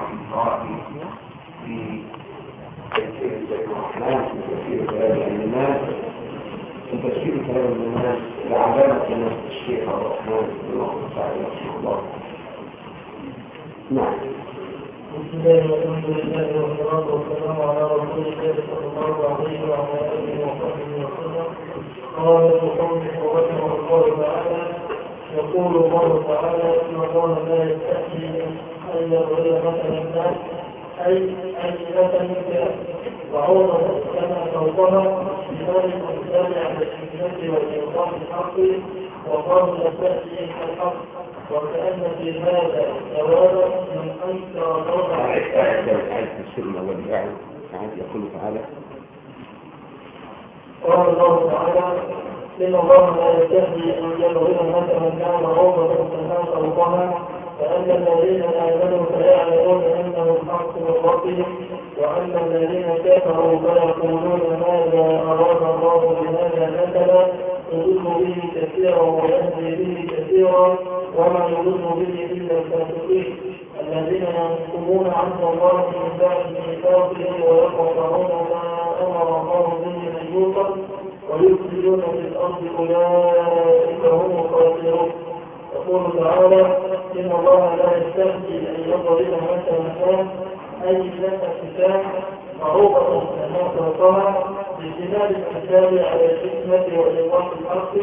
الرحمن في تفسير الرحمن في تفسير كلام الناس في تفسير كلام الناس لعلامة الناس الشيخ الرحمن بن الله تعالى رحمه الله نعم بسم الله والحمد لله والصلاة والسلام على رسول الله صلى الله عليه وعلى آله وصحبه وسلم قال المصنف رحمه الله تعالى يقول الله تعالى إن الله لا يستحي أن يضرب مثلا الناس أي أن مثل وعوض كما فوقها بذلك الإنسان على الحكمة والإنصاف الحق وقال يستحي الحق وكأن في هذا ثوابا من أنكر الله السنة والبعض يقول تعالى قال الله تعالى إن الله لا يستحي أن يضرب مثلا كان الذين آمنوا فيعلمون أنه الحق من ربهم وأما الذين كفروا فيقولون ماذا أراد الله بهذا مثلا يضل به كثيرا ويهدي به كثيرا وما يضل به إلا الفاسقين. الذين ينقضون عهد الله من بعد ميثاقه ويقطعون ما أمر الله به أن يوصل ويفسدون في الأرض أولئك هم الخاسرون. يقول تعالى إن الله لا يستهدي أن يضرب مثلا أي لك كتاب معروفة كما فوقها باجتناب الأمثال على الحكمة وإيضاح الحق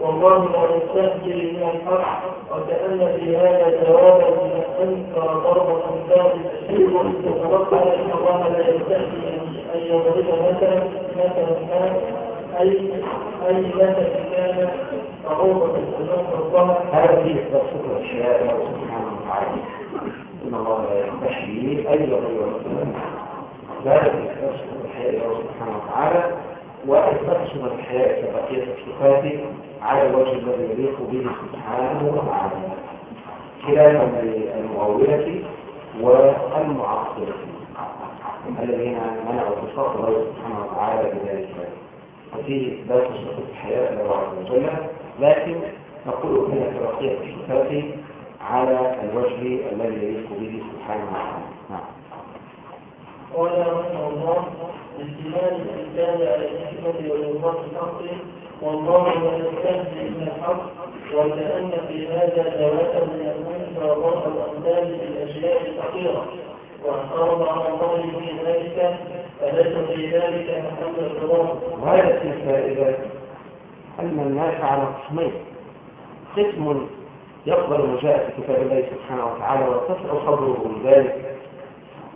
والله لا يستهدي من الحق وكأن في هذا ثوابا من أنكر ضرب الأمثال التشريع وتوقع إن الله لا يستهدي أن يضرب مثلا مثلا أي أي لك كان معروفة كما فوقها هذا فيه تفسير الأشياء الله سبحانه وتعالى. إن الله لا يستحيي أي غير ذلك يستفسر الحياة الله سبحانه وتعالى. ويستفسر الحياة كبقية الصفات على الوجه الذي يليق به سبحانه وتعالى. خلافا للمؤولة والمعطلة الذين منعوا صفات الله سبحانه وتعالى بذلك. وفيه لا تصدق الحياة الله عز وجل لكن نقول هنا كبقية الصفات على الوجه الذي يليق به سبحانه وتعالى. نعم. قال رحمه الله باجتماع الإنسان على الحكمة والإنصاف الحق والله لا يستهزئ من الحق وكأن في هذا دعوة من المنكر ضرب الأمثال في الأشياء الفقيرة. واعترض على الله في ذلك فليس في ذلك محل الرضا وهذا في الفائدة أن الناس على قسمين. قسم يقبل ما جاء في كتاب الله سبحانه وتعالى ويتسع صدره بذلك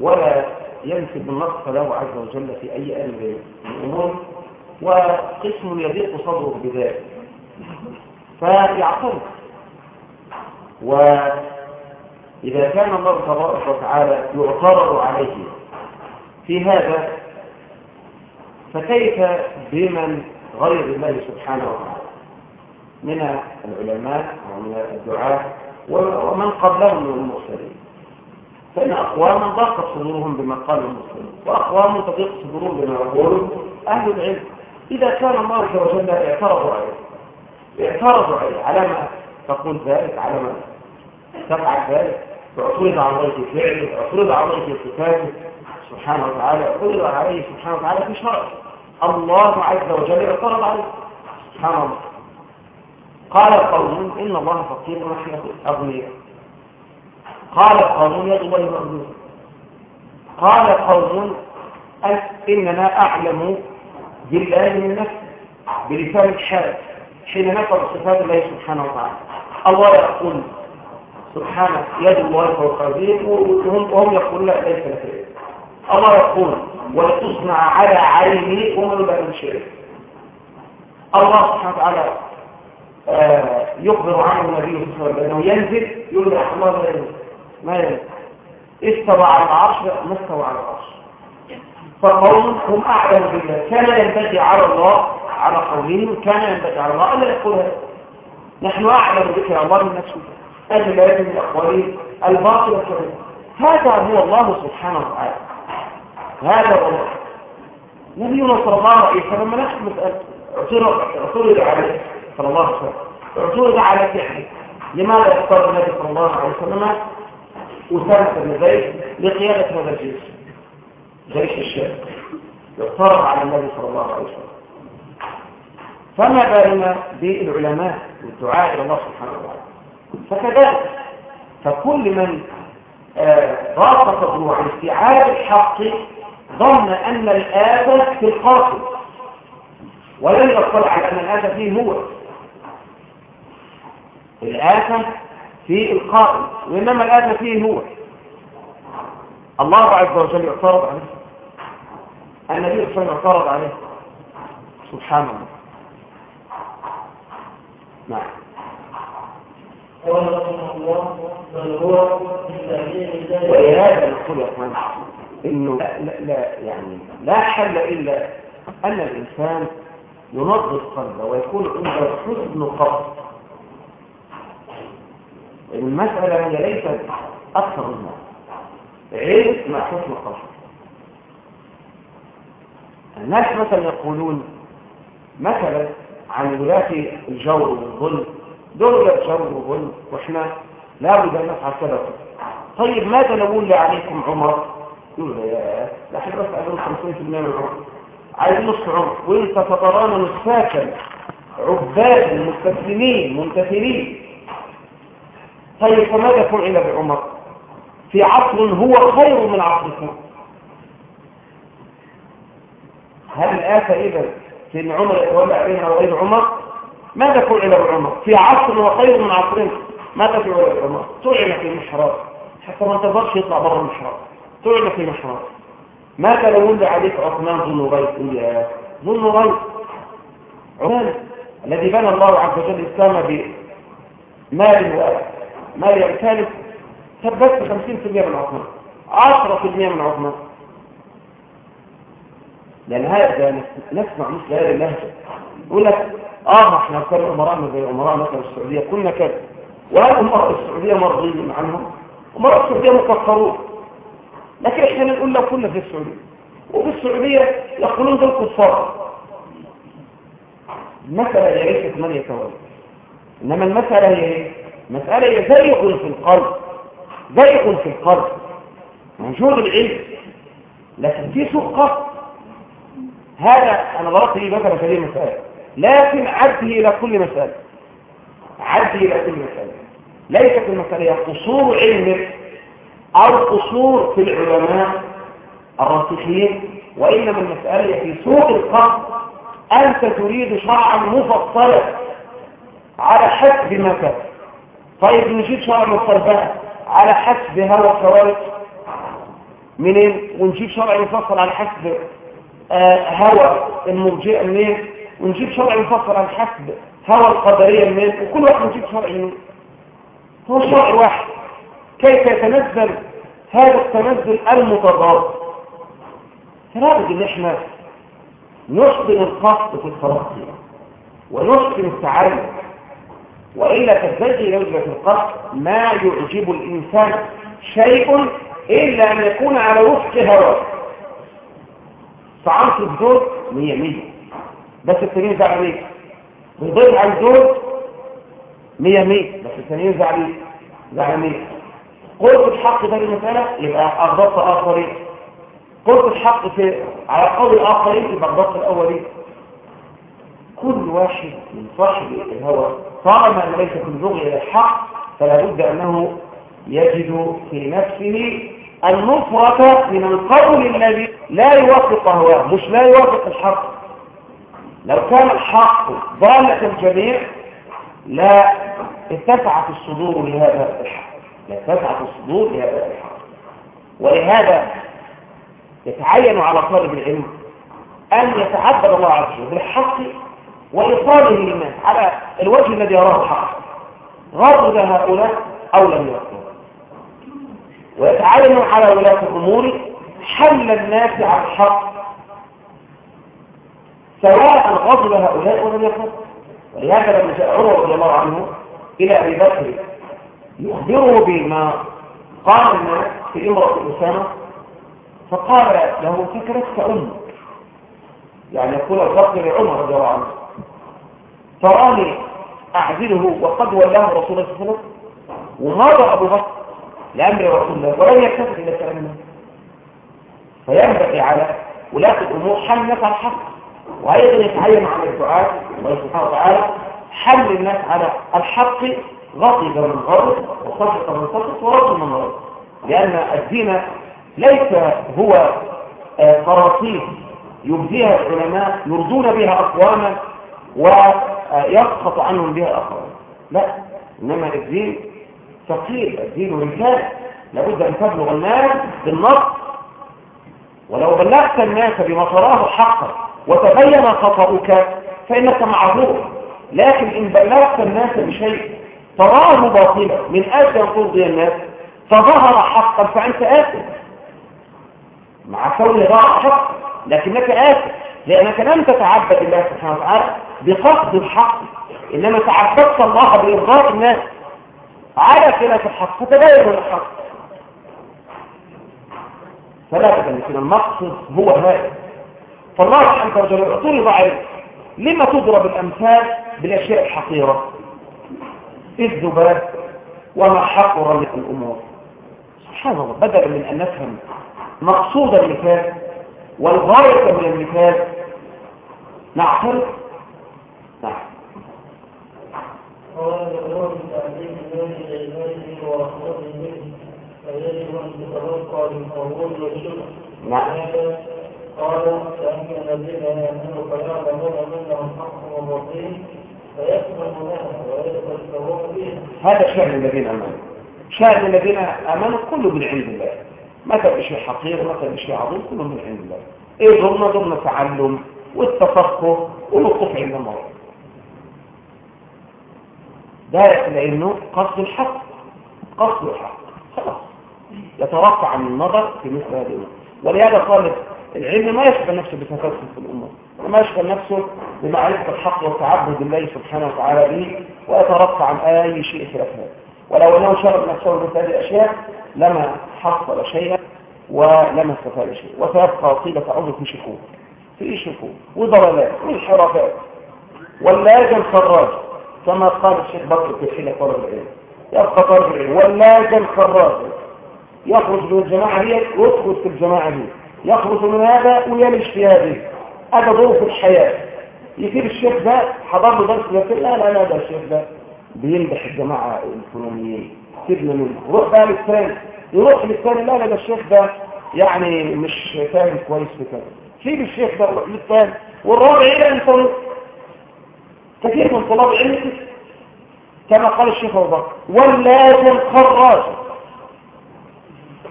ولا ينفي بالنص له عز وجل في أي أمر من الأمور وقسم يضيق صدره بذلك. فيعترض. وإذا كان الله تبارك وتعالى يعترض عليه في هذا فكيف بمن غير الله سبحانه وتعالى. من العلماء ومن الدعاة ومن قبلهم من المرسلين. فإن أقواما ضاقت صدورهم بما قال المسلمين وأقوام تضيق صدورهم بما يقول أهل العلم. إذا كان الله عز وجل اعترضوا عليه. اعترضوا عليه. على ما؟ تقول ذلك على ما؟ تفعل ذلك. اعترض على الله فعله اعترض على الله صفاته سبحانه وتعالى. اعترض عليه سبحانه وتعالى في شرعه الله عز وجل اعترض عليه. سبحان الله. قال قوم إن الله فقير ونحن أغنياء قال قوم يد الله مأذون قال قوم إننا أعلم بالله من نفسه بلسان الحال حين نفر صفات الله سبحانه وتعالى. الله يقول سبحانه يد الله فوق وهم يقولون لا ليس لك. يقول ولتصنع على عيني ومن بأن شيء الله سبحانه وتعالى آه يخبر عنه النبي صلى الله عليه وسلم ينزل يقول له لا ينزل ما ينزل. استوى على العرش ما استوى على العرش. فقوم هم أعلم بالله. كان ينبغي على الله على قولهم كان ينبغي على الله الا يقول هذا نحن أعلم بك يا الله من نفسه. ان لا يجب من اقواله الباطل والكذب هذا هو الله سبحانه وتعالى. هذا هو الله نبينا صلى الله عليه وسلم نفس مساله اعترض عليه صلى الله عليه وسلم. اعترض على فعله لماذا اختار النبي صلى الله عليه وسلم أسامة بن زيد لقيادة هذا الجيش؟ جيش الشام. يقترب على النبي صلى الله عليه وسلم. فما بالنا بالعلماء والدعاء إلى الله سبحانه وتعالى؟ فكذلك فكل من ضاق صدره عن استيعاب الحق ظن أن الآفة في القاصد ولم يطلع على أن الآفة فيه هو. الآفة في القائل وإنما الآفة فيه هو. الله عز وجل يعترض عليه. النبي صلى الله عليه وسلم يعترض عليه. سبحان الله. نعم. قال رحمه الله بل هو من تعليم الله؟ ولهذا نقول يا إخوان. إنه لا, لا, لا يعني لا حل إلا أن الإنسان ينظف قلبه ويكون عنده حسن قصد المسألة هي ليست أكثر منها علم مع حسن قصد الناس مثلا يقولون مثلا عن ولاة الجور والظلم دول الجور والظلم وإحنا لا بد أن نفعل كذا. طيب ماذا نقول عليكم عمر؟ يقول يا لا إحنا بس عايزين 50% من العمر عايزين نصف عمر وانت تترانا نساكا عباد مستسلمين منتثرين. طيب فماذا فعل بعمر؟ في عصر هو خير من عصركم هل الآفة إذا سيدنا عمر يتولى عليها وغير عمر؟ ماذا فعل بعمر؟ في عصر هو خير من عصرنا. ماذا فعل بعمر؟ طعن في المحراب. حتى ما انتظرش يطلع بره المحراب. طعن في المحراب ماذا لو ولد عليك عثمان ذو نورين يا ذو نورين عثمان الذي بنى الله عز وجل الإسلام بمال مال يمتلك ثبت 50% من عثمان. 10% من عثمان. لأن هذا نسمع مثل هذه اللهجة. يقول لك آه إحنا كنا أمراءنا زي أمراء مثلا السعودية. كنا كذا. وهذا أمراء السعودية مرضيين عنهم؟ أمراء السعودية مكفرون. لكن إحنا نقول لو كنا في السعودية. وفي السعودية يقولون دول كفار. المسألة هي ليست من يتولى إنما المسألة هي إيه؟ مسألة هي زيغ في القلب. زيغ في القلب. موجود العلم. لكن في قصد هذا أنا ضربت لي مثلا في هذه المسألة. لكن عده إلى كل مسألة. عده إلى كل مسألة. ليست المسألة هي قصور علمك أو قصور في العلماء الراسخين وإنما المسألة في سوء القصد أنت تريد شرعا مفصلا على حسب ما كان. طيب نجيب شرع مفصل على حسب هوى الخوارج منين؟ ونجيب شرع مفصل على حسب آه هوى المرجئه منين؟ ونجيب شرع مفصل على حسب هوى القدرية منين؟ وكل واحد نجيب شرع منين هو شرع واحد. كيف يتنزل هذا التنزل المتضاد؟ فلا بد إن إحنا نحسن القصد في الترقي ونحسن التعلم. وإلا تزدجي لوجبة القصد ما يعجب الإنسان شيء إلا أن يكون على وفق هواه. طعمت الزوج مية مية. بس التانيين زعلين بيضيع الزوج مية مية. بس التانيين زعلين زعلين قلت الحق في المسألة يبقى أغضبت آخرين. قلت الحق في على قول الآخرين يبقى أغضبت الأولين كل واحد من صاحب الهوى. طالما أن ليس البغي إلى الحق فلا بد أنه يجد في نفسه النفرة من القول الذي لا يوافق هواه مش لا يوافق الحق. لو كان الحق ضالة الجميع لا اتسعت الصدور لهذا الحق. لا الصدور لهذا الحق. ولهذا يتعين على طالب العلم أن يتعبد الله عز وجل بالحق وإيصاله للناس على الوجه الذي يراه الحق. غضب هؤلاء أو لم يغضب ويتعلم على ولاة الأمور حل الناس على الحق. سواء غضب هؤلاء ولم يغضب ولهذا لما جاء عمر رضي الله عنه إلى أبي بكر يخبره بما قال في امرأة أسامة فقال له فكرتك أمك يعني يقول الفقر لعمر رضي الله عنه تراني أعزله وقد ولاه رسول الله صلى الله عليه وسلم أبو بكر؟ لأمر رسول الله ولم يلتفت إلى كلام الناس فينبغي على ولاة الأمور حل الناس على الحق وأيضا يتعين على الدعاء الله سبحانه وتعالى حل الناس على الحق غضب من غضب وصدق من صدق ورد من رد لأن الدين ليس هو قراطيس يبديها العلماء يرضون بها أقواما ويسقط عنهم بها أخرى لا إنما الدين ثقيل الدين رسالة لابد أن تبلغ الناس بالنص. ولو بلغت الناس بما تراه حقا وتبين خطأك فإنك معذور لكن إن بلغت الناس بشيء تراه باطلا من أجل أن ترضي الناس فظهر حقا فأنت آثم. مع كون ظهر حقا لكنك آثم لأنك لم تتعبد الله سبحانه وتعالى بقصد الحق إنما تعبدت الله بإرضاء الناس. على خلاف الحق فتبين الحق. فلا تبين المقصد هو هذا. فالله سبحانه وتعالى اعطوني ضعيف. لما تضرب الأمثال بالأشياء الحقيرة؟ الذباب وما حقر من الأمور. سبحان الله بدلا من أن نفهم مقصود المثال والغاية من المثال. نعترف نعم. نعم. قال فأما الذين يأمنوا فيعلمون هذا شأن الذين آمنوا. شأن الذين آمنوا كله من عند الله. مثل شيء حقير مثل شيء عظيم كله من عند الله. إيه ضمن ضمن تعلم والتفقه والوقوف عند الله. ده لأنه قصد الحق. قصد الحق. خلاص. يترفع عن النظر في مثل هذه الأمور. ولهذا قال العلم ما يشغل نفسه بتفكر في الأمور وما يشغل نفسه بمعرفة الحق والتعبد بالله سبحانه وتعالى به ويترفع عن أي شيء خلاف هذا. ولو أنه شغل نفسه بهذه الأشياء لما حصل شيئا ولما استفاد شيء وسيبقى طيلة عمره في شكوك في شكوك وضلالات وانحرافات. واللاجة الخراج كما قال الشيخ بكر في حين طالب العلم. يبقى طالب العلم. واللاجة الخراج يخرج من الجماعة هي ويدخل في الجماعة دي يخرج من هذا ويلش في هذه. هذا ظروف الحياة. يجيب الشيخ ده حضر له درس يقول لا لا لا ده الشيخ ده بيمدح الجماعة الفلانيين. سيبنا منه. روح بقى للثاني. يروح للثاني. لا لا ده الشيخ ده يعني مش فاهم كويس في كذا. سيب الشيخ ده للثاني. والرابع إلى أنت؟ كثير من طلاب العلم كما قال الشيخ أبو بكر واللازم خراج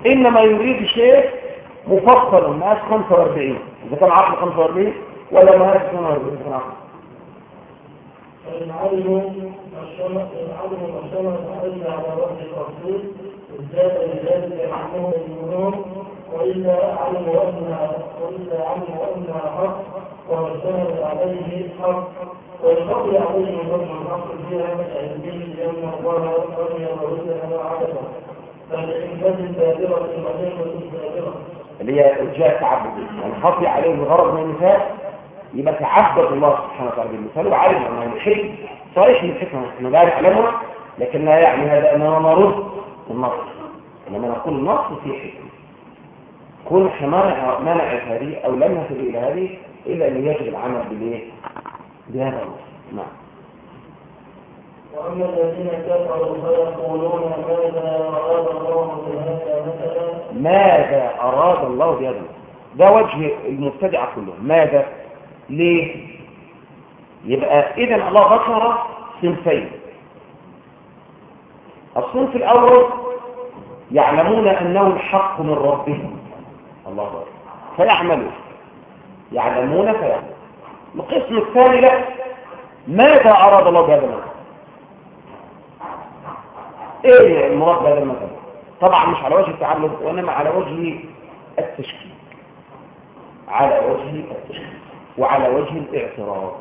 إنما يريد الشيخ مفصل مقاس 45 إذا كان عقل 45 ولا مقاس 42 كان عقل علموا الشمس إن علموا الشمس إلا على وجه التفصيل إزداد بذلك علمهم الجنون وإلا علموا أنها وإلا علموا أنها حق واشتمل عليه حق ويقضي عليه ظلم الحق فيها علمه لأن الله رضي ورزق ما عرفه البادرة العليمة البادرة. اللي هي جاء تعبد يعني خفي عليه الغرض من المثال يبقى تعبد الله سبحانه وتعالى بالمثال وعارف إنه الحكم صريح من الحكمه إحنا لا نعلمها لكن لا يعني هذا اننا نرد النص إنما نقول النص في حكمه كل إحنا منع هذه أو لم نصل إلى هذه إلا أن يجب العمل بالايه؟ بهذا النص نعم. وأما الذين كفروا فيقولون ماذا أراد الله بهذا مثلا؟ ماذا أراد الله بهذا ده وجه المبتدع كلهم ماذا؟ ليه؟ يبقى إذا الله ذكر صنفين. الصنف الأول يعلمون أنه الحق من ربهم. الله أكبر. فيعملون. يعلمون فيعملون. القسم الثاني لا. ماذا أراد الله بهذا المثل إيه المراد بهذا المثل طبعا مش على وجه التعلم وإنما على وجه التشكيك على وجه التشكيك وعلى وجه الاعتراض.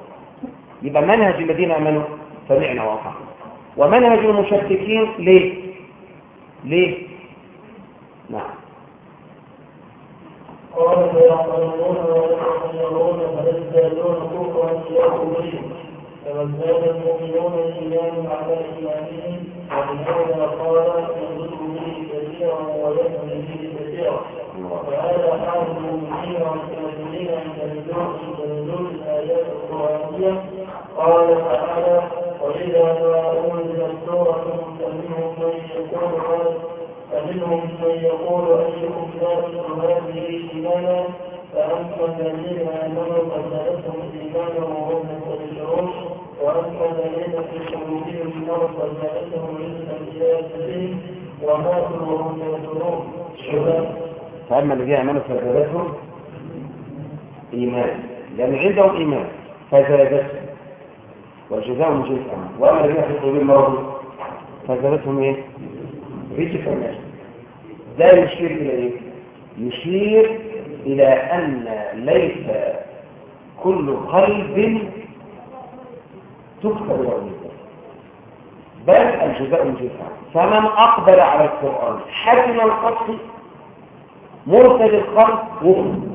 يبقى منهج الذين آمنوا سمعنا واطعنا ومنهج المشككين ليه؟ ليه؟ نعم. قال ويتخيرون فيزدادون المؤمنون على قال كثيرا به كثيرا وهذا حال المؤمنين والكافرين عند نزول الآيات القرآنية قال تعالى وإذا ما أنزلت سورة فمنهم من يقول فمنهم من يقول أيكم زادت هذه إيمانا فأما الذين آمنوا فزادتهم إيمانا وهم مستبشرون وأما الذين في قلوبهم مرض فزادتهم رزقا إلى أجلهم وماتوا وهم فأما الذين آمنوا فزادتهم إيمان. لأن عندهم إيمان فزادتهم. جنس أمان وأما الذين في قلوبهم مرض فزادتهم إيه؟ رزقا ده يشير إلى إيه؟ يشير إلى أن ليس كل قلب تكتب له بل الجزاء جنس فمن أقبل على القرآن حسن القصد مرتد القلب وفق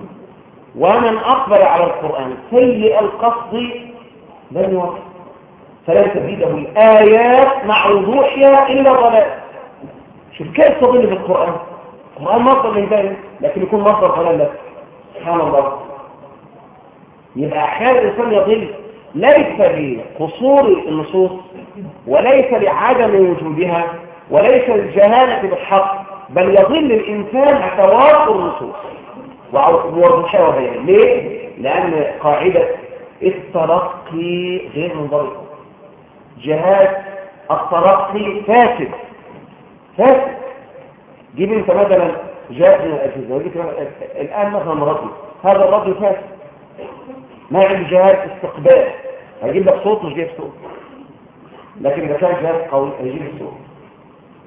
ومن أقبل على القرآن سيء القصد لن يوفق فلن تزيده الآيات مع وضوحها إلا ضلال. شوف كيف تضل بالقرآن القرآن؟ مصدر للهداية لكن يكون مصدر ضلال لك. سبحان الله. يبقى أحيانا الإنسان يضل ليس لقصور النصوص وليس لعدم وجودها. وليس للجهالة بالحق بل يضل الإنسان بتوافر النصوص ووضوحها وبيانها ليه؟ لأن قاعدة الترقي غير منضبطة جهاد الترقي فاسد. فاسد. جيب انت مثلا جاء من الأجهزة الآن مثلا رجل. هذا الرجل فاسد. ما عنده جهاد استقبال. هيجيب لك صوت مش جايب صوت. لكن إذا كان جهاد قوي هيجيب الصوت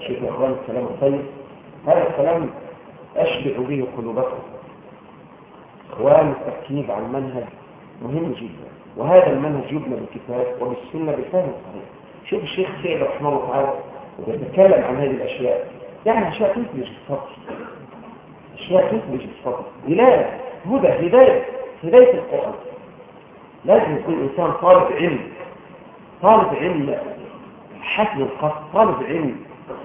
شوف يا إخوان الكلام الطيب هذا الكلام اشبع به قلوبكم. إخوان التركيز على المنهج مهم جدا. وهذا المنهج يبنى بالكتاب وبالسنة بالفهم الصحيح. شوف الشيخ سيد رحمه الله تعالى ويتكلم عن هذه الأشياء. يعني أشياء تثبت الصبر أشياء تثبت الصبر ولايه هدى هداية. هداية القرآن. لازم يكون إنسان طالب علم. طالب علم حسن القصد طالب علم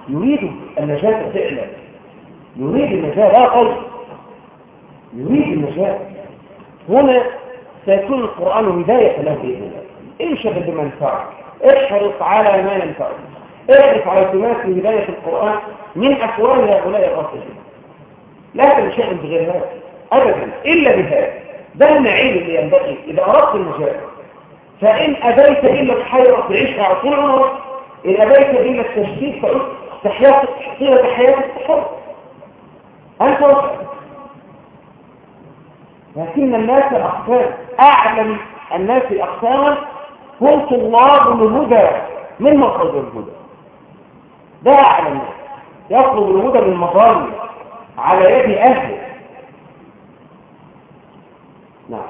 يريد النجاة فعلا. يريد النجاة لا قول. يريد النجاة. هنا سيكون القرآن هداية له بإذن الله. انشغل بما ينفعك. احرص على ما ينفعك. اعرف على تماثل هداية القرآن من أفواه هؤلاء الغافلين لا تنشغل بغير هذا. أبدا. إلا بهذا. ده النعيم اللي ينبغي. إذا أردت النجاة فإن أبيت إلا الحيرة تعيشها على طول عمرك إن أبيت إلا التشديد فقلت تحياتك طيلة حياتك حر أنت لكن الناس أقسام. أعلم الناس أقساما هم طلاب الهدى من مخرج الهدى. ده أعلم. يطلب الهدى من مظالم على يد أهله نعم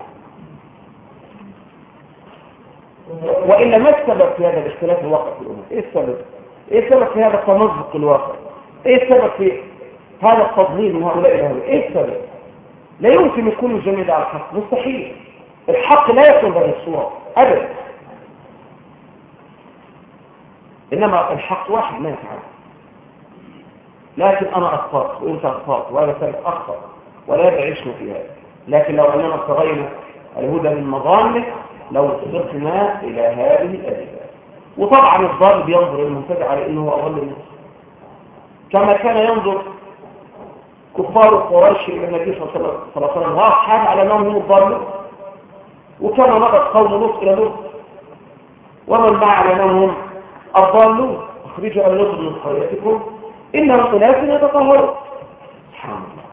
وإلا ما السبب في هذا الاختلاف الواقع في الأمور إيه السبب؟ إيه السبب في هذا التمزق الواقع؟ إيه السبب في هذا التضليل من هؤلاء الأهل؟ إيه السبب؟ لا يمكن يكون الجميع على الحق مستحيل الحق لا يكون بهذه الصورة أبدا إنما الحق واحد ما يفعل لكن أنا أخطأت وأنت أخطأت وهذا ثالث أخطأ ولا يعيشنا في هذا لكن لو أننا ابتغينا الهدى من مظالمه لو صرنا إلى هذه الأدلة. وطبعا الضال بينظر المبتدع على أنه هو أضل الناس. كما كان ينظر كفار قريش إلى النبي صلى الله عليه وسلم. وأصحابه على أنهم هم الضالون. وكما نظر قوم لوط إلى لوط. ومن مع على أنهم هم الضالون. أخرجوا أن لوط من قريتكم. إنهم أناس يتطهرون. سبحان الله.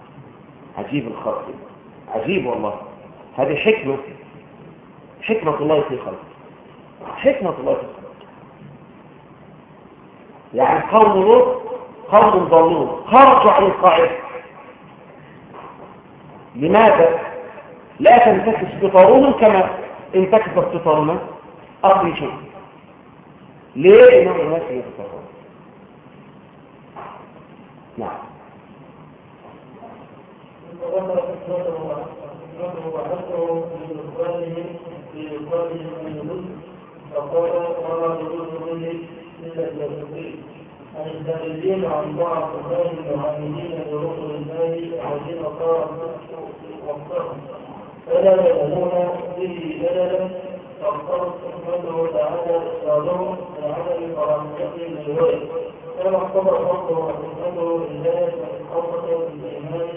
عجيب الخلق. عجيب والله. هذه حكمة. حكمة الله في خلقه. حكمة الله في خلقه. يعني قوم لوط قوم ضالون. خرجوا عن القاعدة. لماذا؟ لا تنتكس بطارهم كما انتكست بطارنا أقل شيء. ليه؟ إنهم الناس يتفرون نعم. وذكر في من الرسل فقال وما يجوز به إلا عن الدليلين عن ضعف الله المعاملين برسل الله الذين صار وقتهم فلا يعلمون به بلدا فاختار سبحانه وتعالى إخراجهم من كرامته للوالد كما اعتبر فضله وحكمته لله وإقامته بالإيمان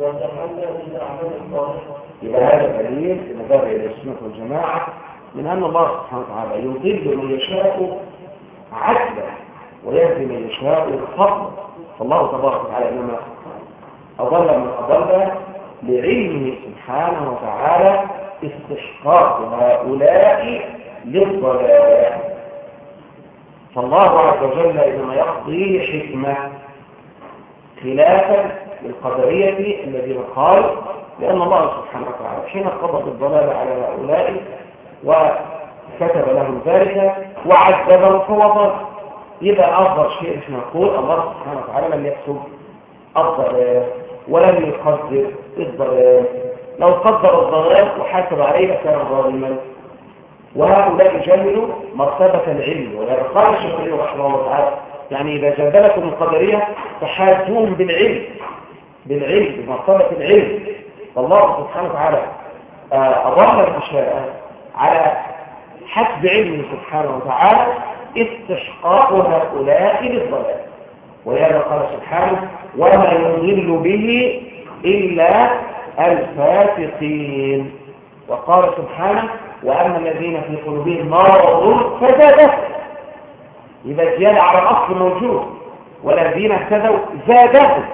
وتحلى بالأعمال الصالحة يبقى هذا دليل ذهب إلى السنة والجماعة من أن الله سبحانه وتعالى يضل من يشاء عدلا ويهدي من يشاء فضلا. فالله تبارك وتعالى إنما أضل من أضل لعلمه سبحانه وتعالى استحقاق هؤلاء للضلال. فالله عز وجل إنما يقضي حكمه خلافا للقدرية الذين قالوا لأن الله سبحانه وتعالى حين قضى الضلال على هؤلاء وكتب لهم ذلك وعذبهم فوضل يبقى أفضل شيء إحنا نقول الله سبحانه وتعالى لم يكتب الضلال ولم يقدر الضلال لو قدر الضلال وحاسب عليه كان ظالما. وهؤلاء جهلوا مرتبة العلم قال الشيخ رحمه الله تعالى. يعني إذا جادلكم القدرية فحاسبوهم بالعلم بالعلم بمرتبة العلم. فالله سبحانه وتعالى أضل الأشياء على حسب علمه سبحانه وتعالى استحقاق هؤلاء للضلال. ولهذا قال سبحانه وما يضل به إلا الفاسقين. وقال سبحانه وأما الذين في قلوبهم مرض فزادهم. يبقى زيادة على الأصل موجود والذين اهتدوا زادهم.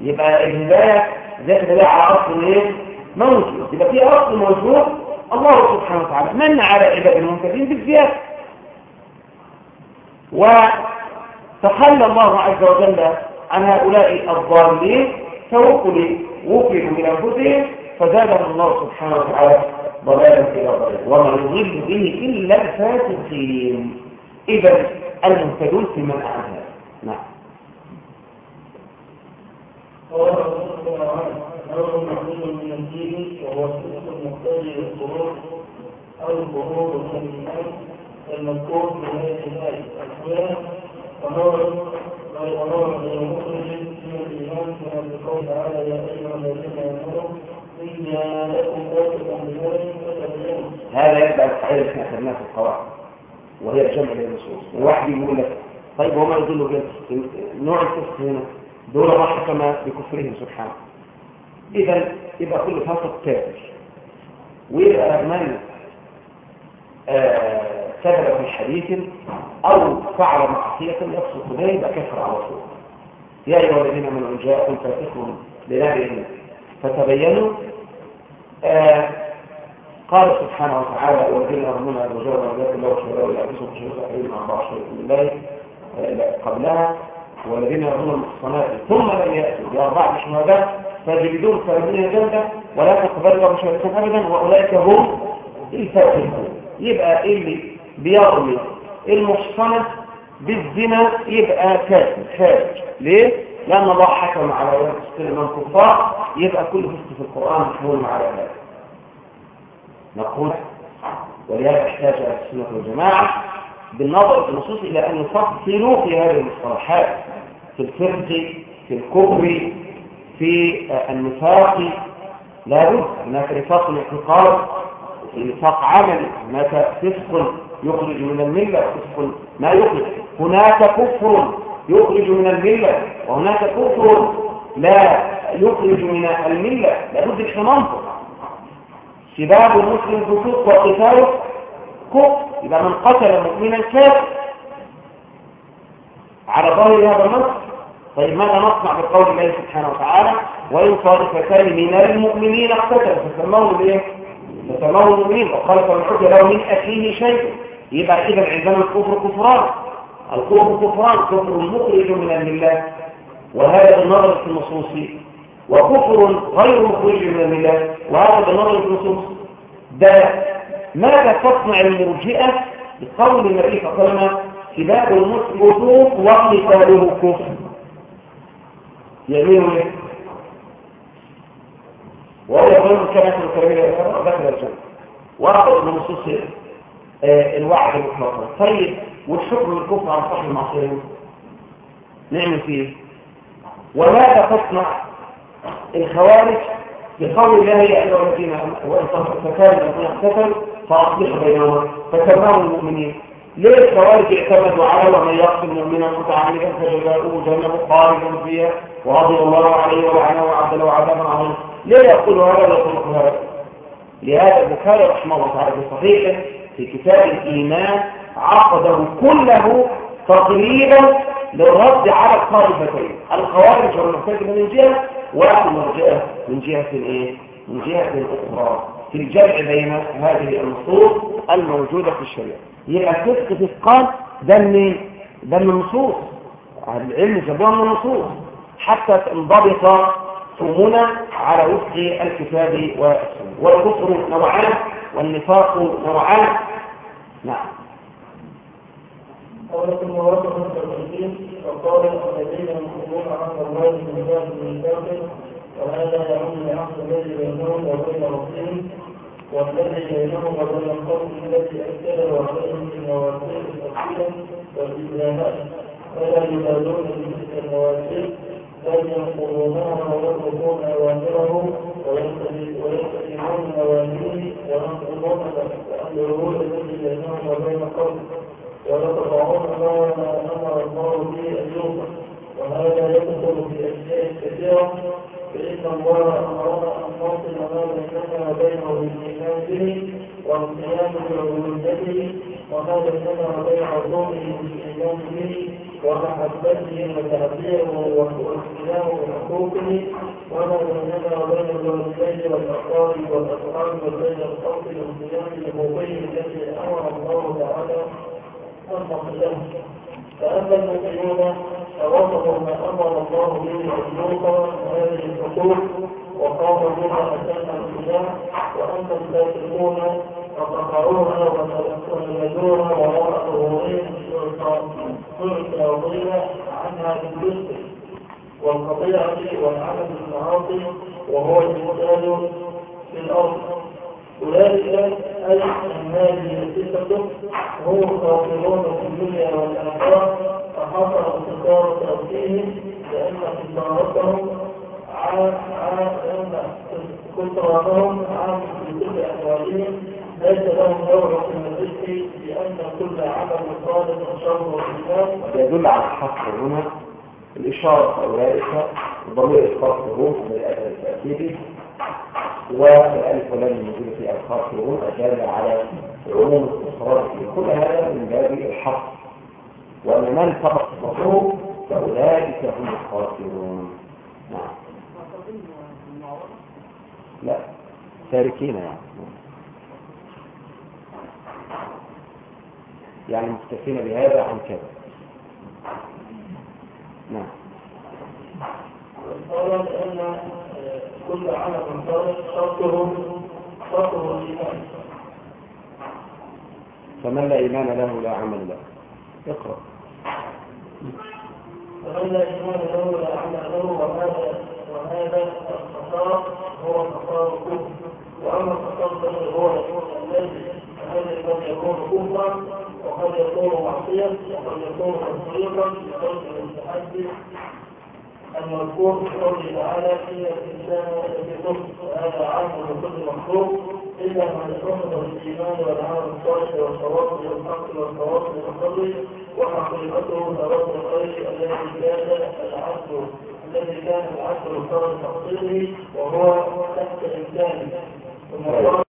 يبقى الهداية ذات دليل على أصل إيه؟ موجود. يبقى في أصل موجود. الله سبحانه وتعالى من على عباد المنكرين بالزيادة. وتخلى الله عز وجل عن هؤلاء الضالين فوكلوا وكلوا من أنفسهم فزادهم الله سبحانه وتعالى ضلالا إلى ضلال وما يضل به إلا الفاسقين. إذا المهتدون في من أعلى نعم. قال رسول الله من وهو للخروج أو المذكور في هذه الآية من الإيمان كما بقول تعالى يا أيها الذين آمنوا إن هذا يبقى الصحيح اللي إحنا خدناها في القواعد وهي الجمع للنصوص وواحد يقول لك طيب وما يدل نوع الفسق هنا؟ دول الله حكم بكفرهم سبحانه اذا يبقى كل فاسق كافر ويبقى من آه، كذب في حديث أو فعل معصيه يفسق به يبقى كافر على طول يا ايها الذين امنوا ان جاءكم فاسق بنبأ فتبينوا آه، قال سبحانه وتعالى والذين يرمون والرجال الله وشهداء لأنفسهم شهداء مع بعض شهداء بالله قبلها والذين يرمون المحصنات ثم لم يأتوا. بأربعة شهداء فجلدون ثلاثين جلدة ولا تقبل لهم أبدا. وأولئك هم الفاسقون. يبقى اللي بيرمي المحصنة بالزنا يبقى كافر. خارج. ليه؟ لأن الله حكم على فسق من كفار يبقى كل فسق في القرآن محمول على ذلك. نقول ولهذا احتاج السنة والجماعة. بالنظر في النصوص إلى أن يفصلوا في هذه المصطلحات في الفرق في الكفر في النفاق لا بد هناك نفاق الاعتقاد وفي نفاق عملي هناك فسق يخرج من الملة وفسق ما يخرج. هناك كفر يخرج من الملة وهناك كفر لا يخرج من الملة. لابد الحمانطة سباب المسلم فسوق وقتاله كفر. يبقى من قتل مؤمنا كافر. على ظاهر هذا النص طيب ماذا نصنع بقول الله سبحانه وتعالى؟ وإن طائفتان من المؤمنين اقتتلوا فسموه بايه؟ فسموه المؤمنين. وقال فمن حج له من أخيه شيء. يبقى إذا عندنا الكفر كفران. الكفر كفران كفر مخرج من الملة. وهذا بالنظر في النصوص. وكفر غير مخرج من الملة. وهذا بالنظر في النصوص. ده ماذا تصنع المرجئة بقول النبي صلى الله عليه وسلم؟ سباب المسلم وقوف وقتاله كفر. يعملوا إيه وهو يقول كما في الكريمية ذكر الجنة. ورد من نصوص آه، الوعد المطلقة طيب والشكر بالكفر على صاحب المعصية؟ نعمل فيه. وماذا تصنع الخوارج بقول الله يا ايها الذين وان فكان الذين اقتتلوا فاصلحوا بينهم فكرهوا المؤمنين. ليه الخوارج اعتمدوا على ومن يقتل مؤمنا متعمدا فجزاؤه جهنم خالدا فيها ورضي الله عليه ولعنه وعد له عذابا عظيما ليه يقول هذا ولا يقول هذا؟ لهذا البخاري رحمه الله تعالى في صحيحه في كتاب الإيمان عقده كله تقريبا للرد على الطائفتين. الخوارج والمعتزلة من جهة والمرجئه من جهة الايه من جهة أخرى. في الجمع بين هذه النصوص الموجوده في الشريعه يبقى فسق فسقان ده من ده من النصوص العلم جابوها من النصوص حتى تنضبط فهمنا على وفق الكتاب والسنة والكفر نوعان والنفاق نوعان نعم ولكن ورد المتكلمين وقال الذين ينقلون عن الله من ذات من كافر وهذا يعم العهد الذي بينهم وبين ربهم والذي بينهم وبين القوم الذي اكله عليهم من مواسير تفصيلا والابهامات فلا يبالون بتلك المواسير بل ينقضونها ويتركون اوامره ويلتزمون اوامره وينقضون العهود الذي بينهم وبين قوم. ويتبعون ما أمر الله به ان يوصف وهذا يدخل في أشياء كثيرة فإن الله أمرنا أن نوصل ما بيننا وبينه به والقيام بعبوديته وما بيننا وبين عظومه بالإيمان ومحبته وتعبيره واختياره بحقوقه وما بيننا وبين الوالدين والأقارب والأصحاب وبين الخلق والقيام بحقوقه التي أمر الله تعالى أن نصله فأما المؤمنون فوصفوا ما أمر الله به الحقوق هذه الحقوق وقاموا بها أتم الاتباع وأما الفاسقون فقطعوها وتلمذوها وراء ظهورهم سلطانية عنها بالجزء والقطيعة والعمل بالمعاصي وهو المسأل في الأرض. أولئك أي هذه الصفة هم الخاسرون في الدنيا والآخرة فحصل انتصار تأثيرهم لأن خسارتهم لأن خسرانهم عام في كل أحوالهم. ليس لهم دور في الرزق لأن كل عمل صالح شر وإيمان. يدل على الحصر هنا الإشارة أولئك ضمير الخاسرون التأكيد. والألف ولام الموجودة في الخاسرون أدل على عموم الخسارات كل هذا من باب الحصر وأن من فقط صفره فأولئك هم الخاسرون. نعم. لا تاركين يعني. يعني مكتفين بهذا عن كذا. نعم. كل عمل صالح شرطه شرطه الإيمان فمن لا إيمان له لا عمل له. اقرأ. فمن لا إيمان له لا عمل له وهذا وهذا الخسار هو خسار الكفر وأما الخسار هو الذي الذي قد يكون كفرا وقد يكون معصية وقد يكون تصديقا بقول المتحدث المذكور في قوله تعالى إن الإنسان لفي هذا عام لكل مخلوق إلا من اتصف بالإيمان والعمل الصالح والتواصل والحق والتواصل والصبر وحقيقته ثواب الخير الذي كان العبد الذي كان العبد صار تقصيره وهو تحت إمكانه ثم